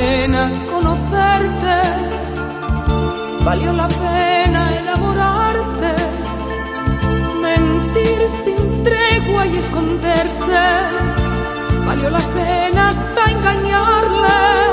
pena conocerte, valió la pena enamorarte, mentir sin tregua y esconderse, valió la pena hasta engañarle.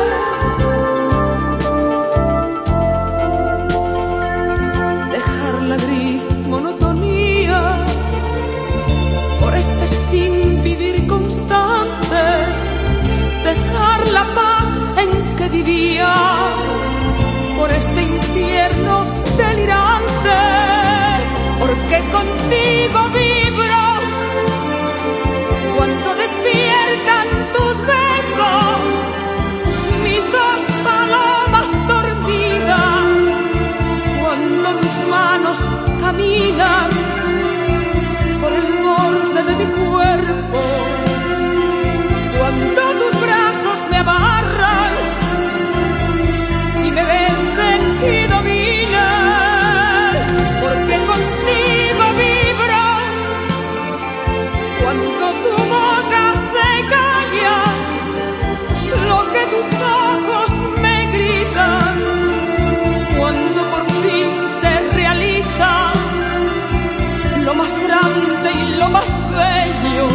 Más grande y lo más bello,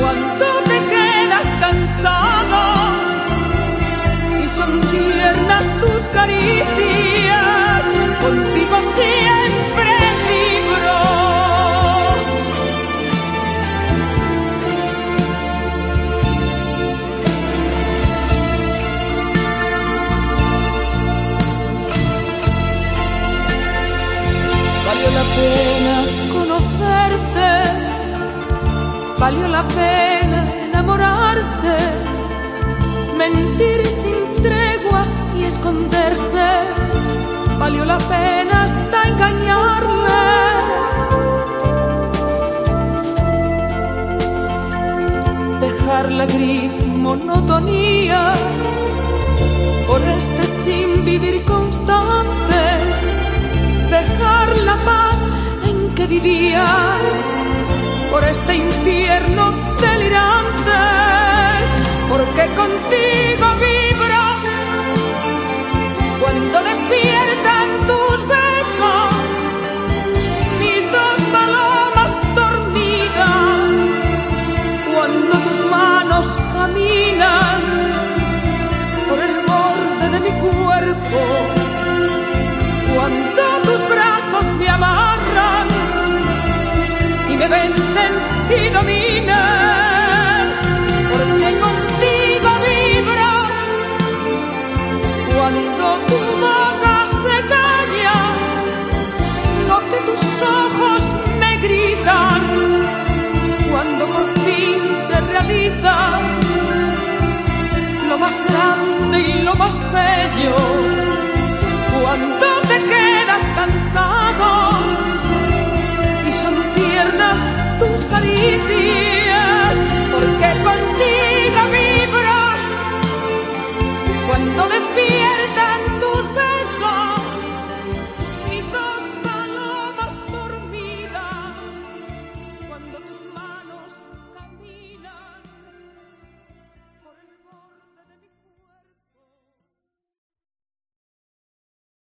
cuando te quedas cansado y son tiernas tus caricias, la pena conocerte, valió la pena enamorarte, mentir sin tregua y esconderse, valió la pena hasta engañarle. Dejar la gris monotonía por este sin vivir constante dejar la paz en que vivía por este infierno delirante, porque contigo me vencen y dominan, porque contigo vibro cuando tu boca se calla, lo que tus ojos me gritan, cuando por fin se realiza lo más grande y lo más bello easy.